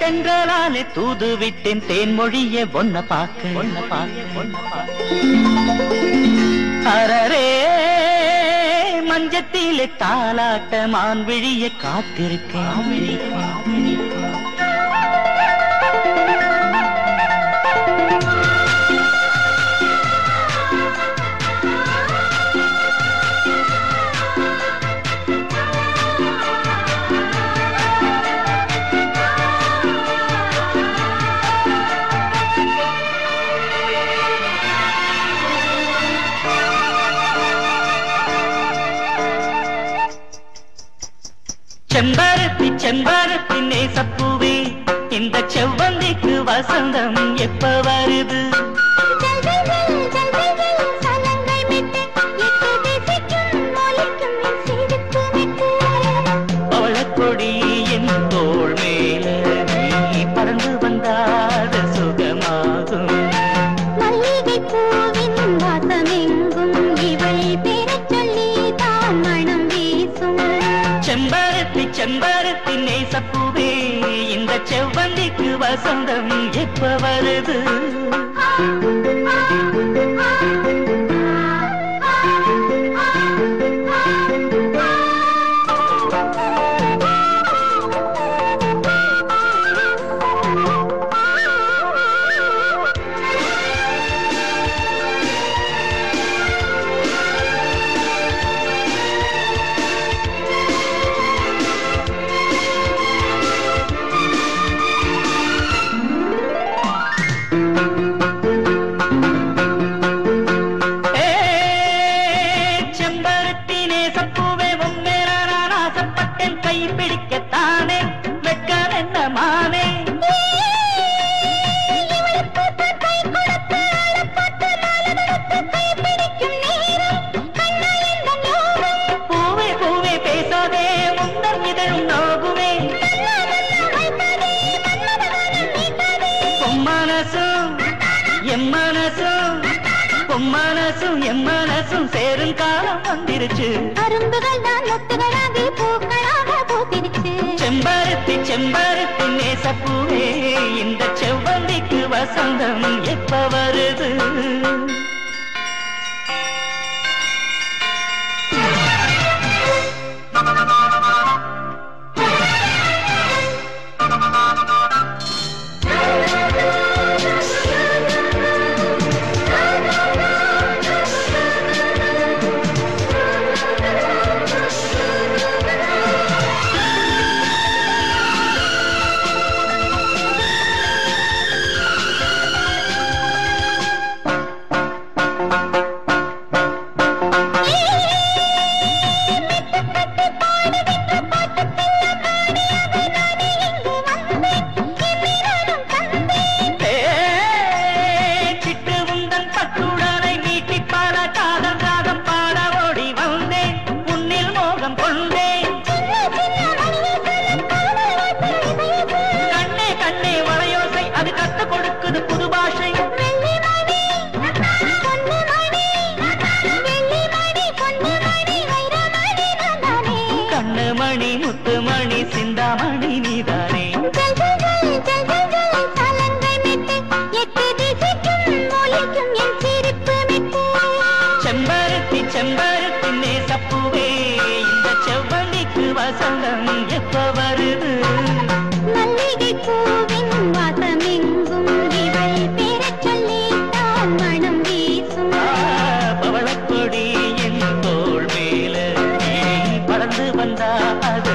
தென்றலாலே தூது விட்டேன் தேன்மொழிய ஒன்ன பார்க்க ஒன்ன பார்க்க ஒன்ன பார்க்க அரரே மஞ்சத்திலே தாலாட்ட மான் விழிய காத்திருக்கேன் செம்பருத்தி செம்பருத்தி நேசப்பூவே இந்த செவ்வந்திக்கு வசந்தம் எப்போ? செம்பருத்தி நேசப்பூவே இந்த செவ்வந்திக்கு வசந்தம் எப்ப வருது? கை பிடிக்கத்தானே? வெட்கம் என்ன மானே? பூவே பூவே எம்மனசும் பொம்மனசும் எம்மனசும் சேரும் காலம் வந்திருச்சு. அரும்புகள் தான் முத்துகளாகி பூக்கள் பூத்திருச்சு செம்பருத்தி செம்பருத்தி நேசப்பூவே. இந்த செவ்வந்திக்கு வசந்தம் எப்ப வருது? பாஷை கண்ணுமணி முத்துமணி சிந்தாமணி நீதானே. செம்பருத்தி செம்பருத்தி நேசப்பூவே இந்த செவ்வந்திக்கு வசந்தம் எப்ப வருது? வந்தா அது